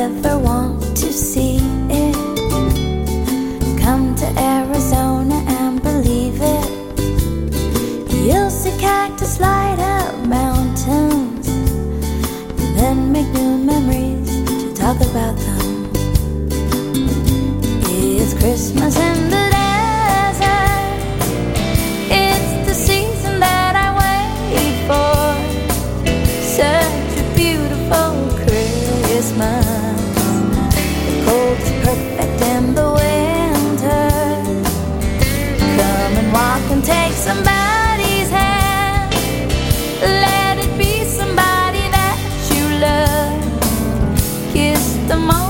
ever want to see it, come to Arizona and believe it. You'll see cactus light up mountains, and then make new memories to talk about them. It's Christmas and take somebody's hand. Let it be somebody that you love. Kiss the moment.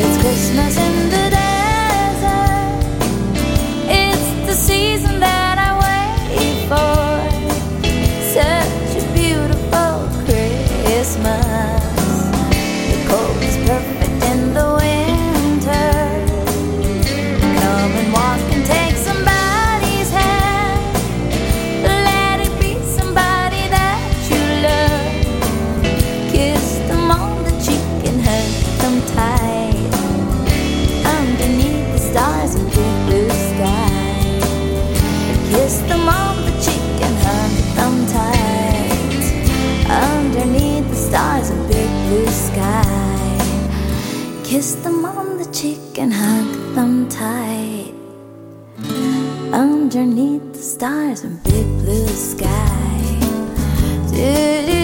It's Christmas Kiss them on the cheek and hug them tight. Underneath the stars and big blue sky. Did